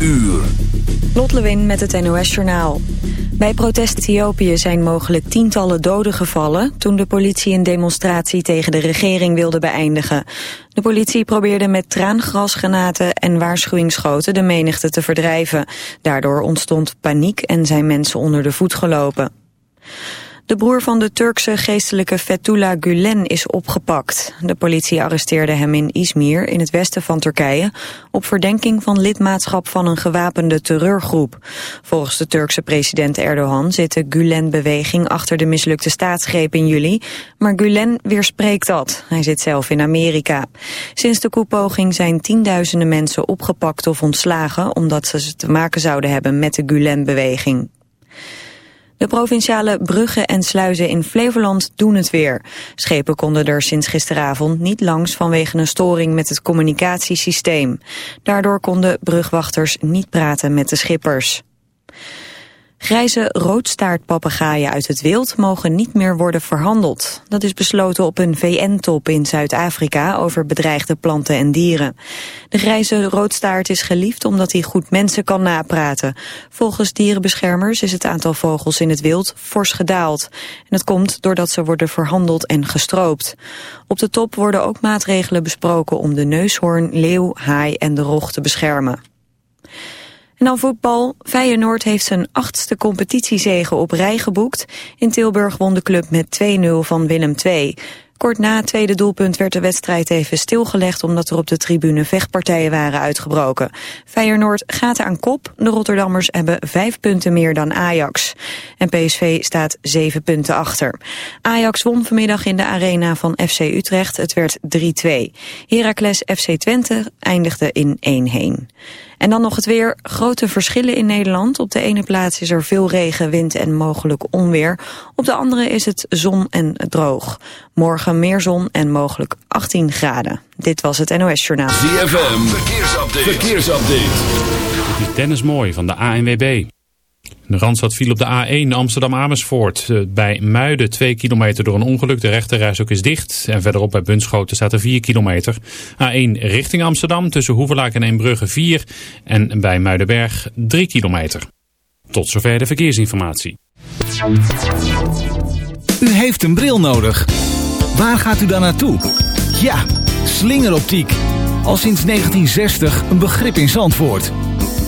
Uur. Lot met het NOS Journaal. Bij protest Ethiopië zijn mogelijk tientallen doden gevallen... toen de politie een demonstratie tegen de regering wilde beëindigen. De politie probeerde met traangrasgranaten en waarschuwingsschoten de menigte te verdrijven. Daardoor ontstond paniek en zijn mensen onder de voet gelopen. De broer van de Turkse geestelijke Fethullah Gulen is opgepakt. De politie arresteerde hem in Izmir in het westen van Turkije... op verdenking van lidmaatschap van een gewapende terreurgroep. Volgens de Turkse president Erdogan zit de Gulen-beweging... achter de mislukte staatsgreep in juli. Maar Gulen weerspreekt dat. Hij zit zelf in Amerika. Sinds de koepoging zijn tienduizenden mensen opgepakt of ontslagen... omdat ze te maken zouden hebben met de Gulen-beweging. De provinciale bruggen en sluizen in Flevoland doen het weer. Schepen konden er sinds gisteravond niet langs vanwege een storing met het communicatiesysteem. Daardoor konden brugwachters niet praten met de schippers. Grijze roodstaartpapegaaien uit het wild mogen niet meer worden verhandeld. Dat is besloten op een VN-top in Zuid-Afrika over bedreigde planten en dieren. De grijze roodstaart is geliefd omdat hij goed mensen kan napraten. Volgens dierenbeschermers is het aantal vogels in het wild fors gedaald. En dat komt doordat ze worden verhandeld en gestroopt. Op de top worden ook maatregelen besproken om de neushoorn, leeuw, haai en de rog te beschermen. En dan voetbal. Feyenoord heeft zijn achtste competitiezege op rij geboekt. In Tilburg won de club met 2-0 van Willem II. Kort na het tweede doelpunt werd de wedstrijd even stilgelegd... omdat er op de tribune vechtpartijen waren uitgebroken. Feyenoord gaat aan kop. De Rotterdammers hebben vijf punten meer dan Ajax. En PSV staat zeven punten achter. Ajax won vanmiddag in de arena van FC Utrecht. Het werd 3-2. Heracles FC Twente eindigde in 1-1. En dan nog het weer. Grote verschillen in Nederland. Op de ene plaats is er veel regen, wind en mogelijk onweer. Op de andere is het zon en droog. Morgen meer zon en mogelijk 18 graden. Dit was het NOS Journaal. ZFM, verkeersupdate. verkeersupdate. Dit is Dennis Mooi van de ANWB. De Randstad viel op de A1 Amsterdam-Amersfoort. Eh, bij Muiden 2 kilometer door een ongeluk. De ook is dicht. En verderop bij Bunschoten staat er 4 kilometer. A1 richting Amsterdam tussen Hoevelaak en Eembrugge 4. En bij Muidenberg 3 kilometer. Tot zover de verkeersinformatie. U heeft een bril nodig. Waar gaat u dan naartoe? Ja, slingeroptiek. Al sinds 1960 een begrip in Zandvoort.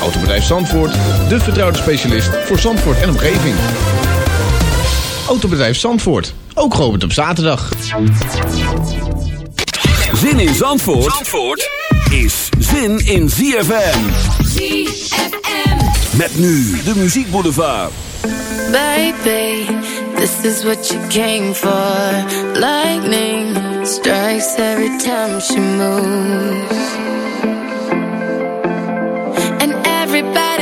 Autobedrijf Zandvoort, de vertrouwde specialist voor Zandvoort en omgeving. Autobedrijf Zandvoort, ook geopend op zaterdag. Zin in Zandvoort, Zandvoort is zin in ZFM. ZFM. Met nu de Muziek Boulevard. Baby, this is what you came for. Lightning strikes every time she moves.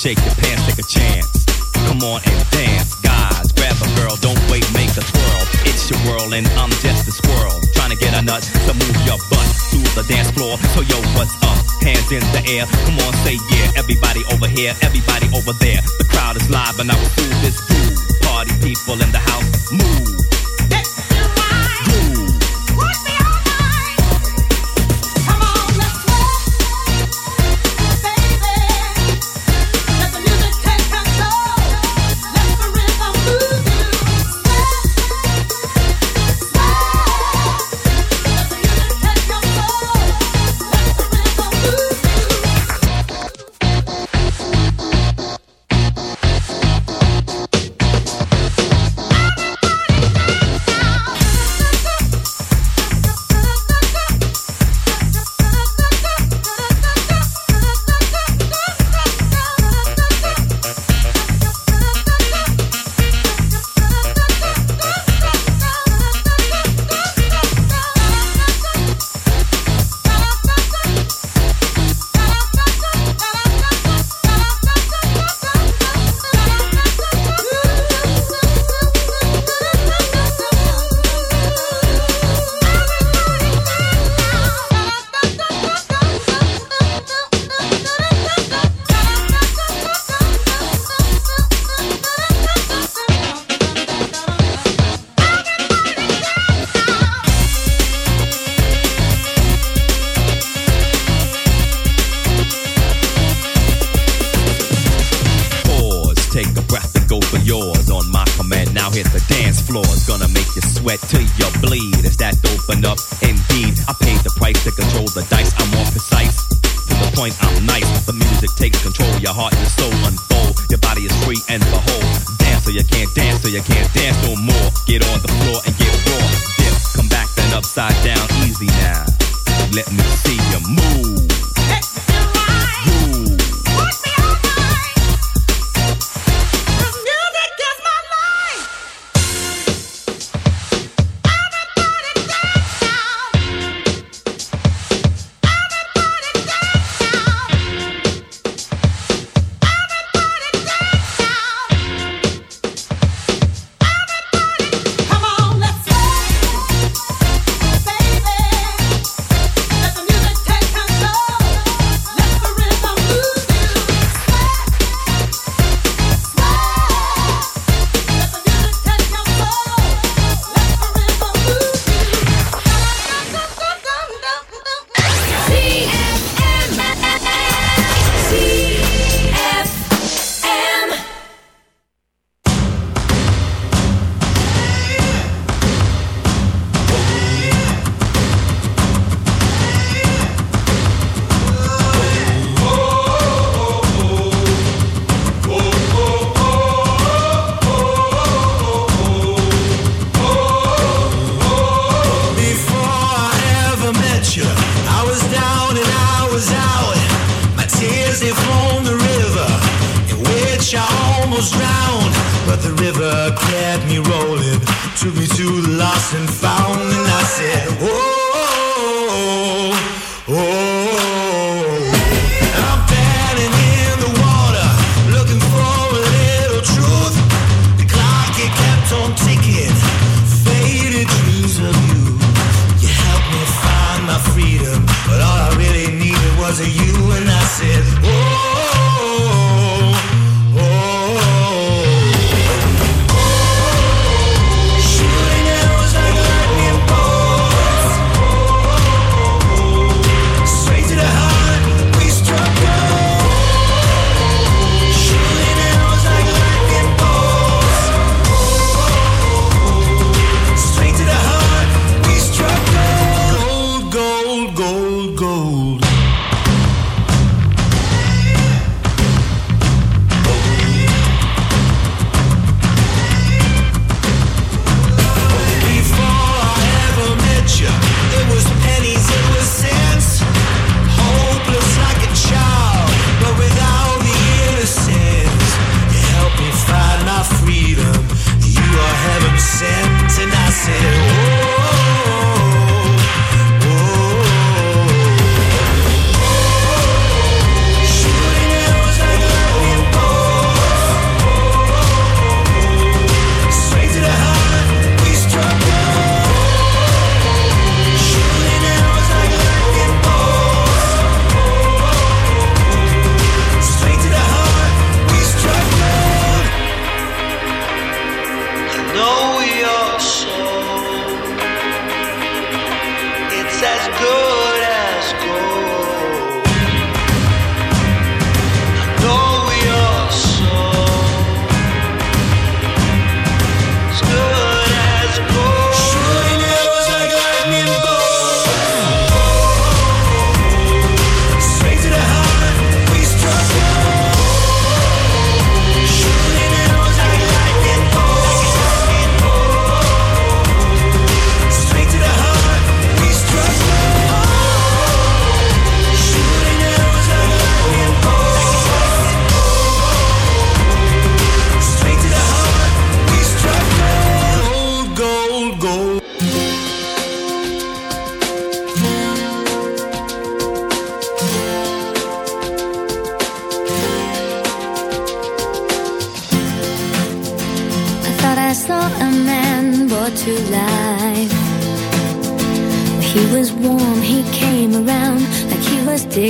shake your pants, take a chance. Come on and dance, guys. Grab a girl, don't wait, make a twirl. It's your world and I'm just a squirrel. Trying to get a nut to move your butt to the dance floor. So yo, what's up? Hands in the air, come on, say yeah. Everybody over here,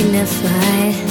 dignified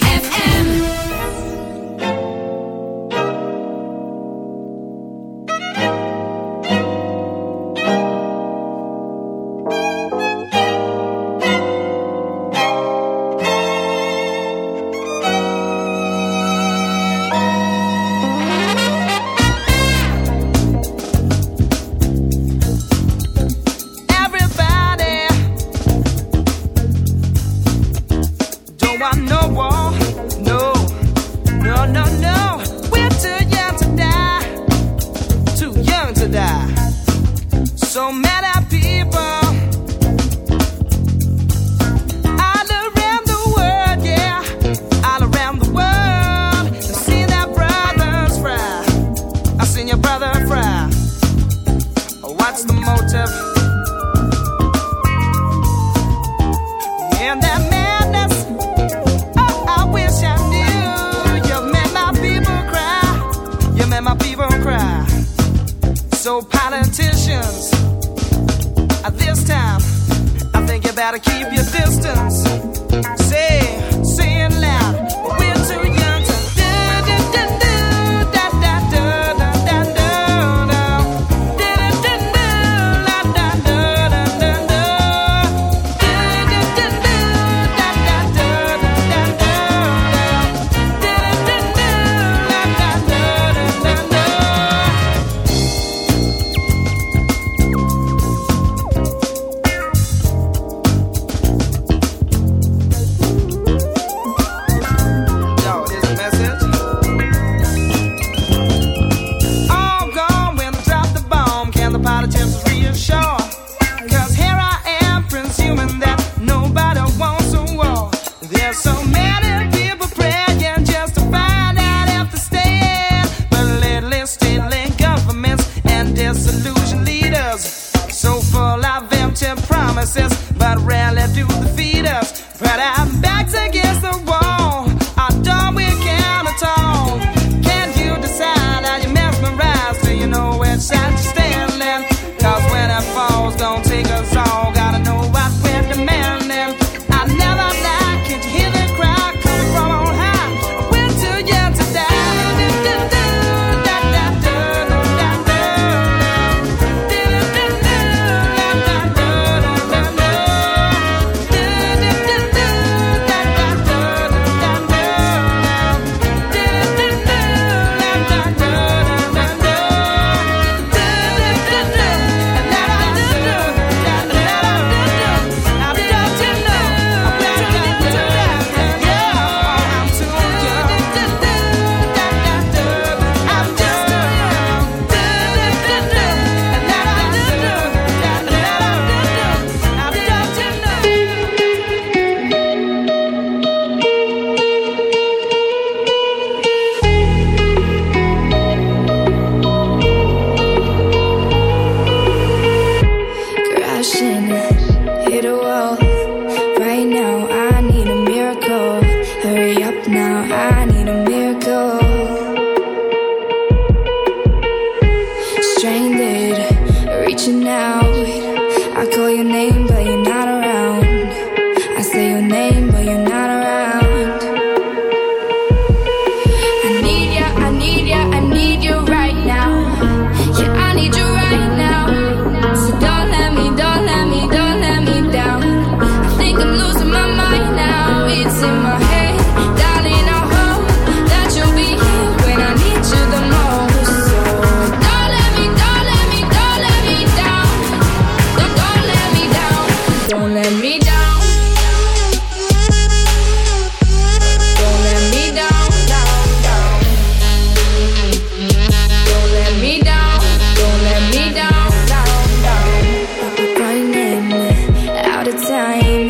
the time.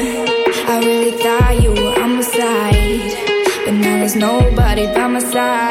I really thought you were on my side But now there's nobody by my side.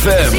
ZFM.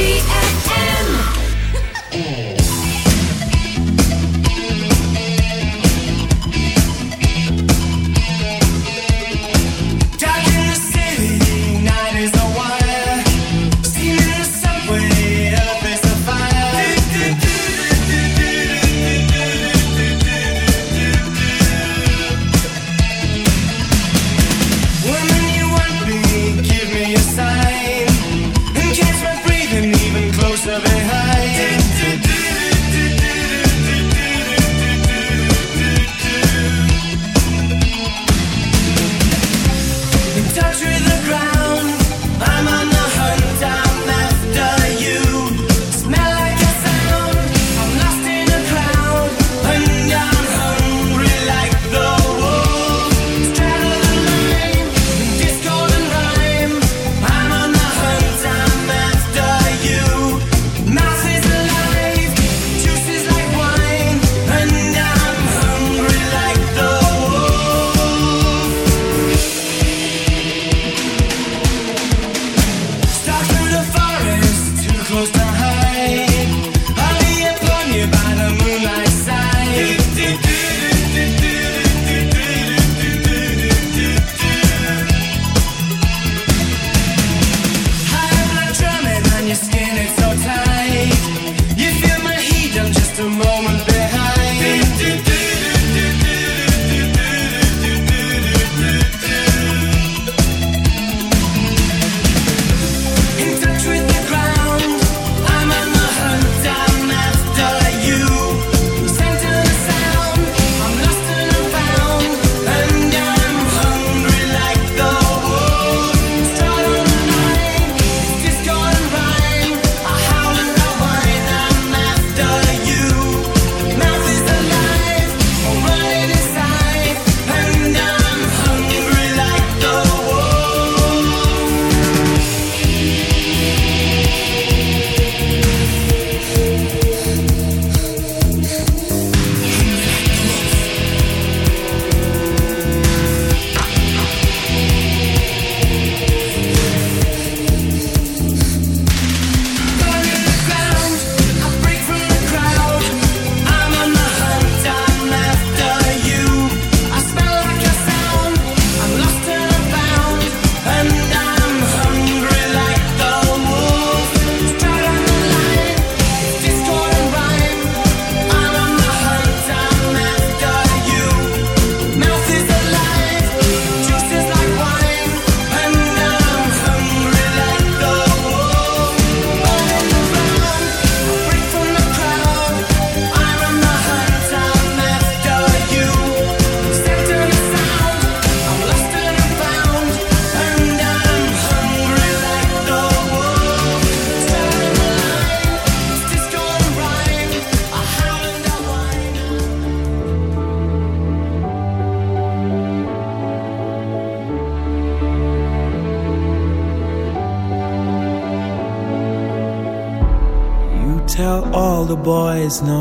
is no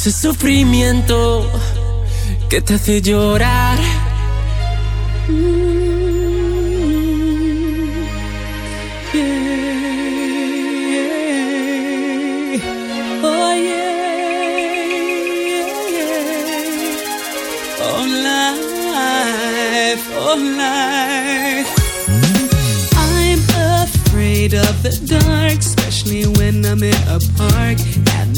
ese sufrimiento que te hace llorar. of the dark, especially when I'm in a park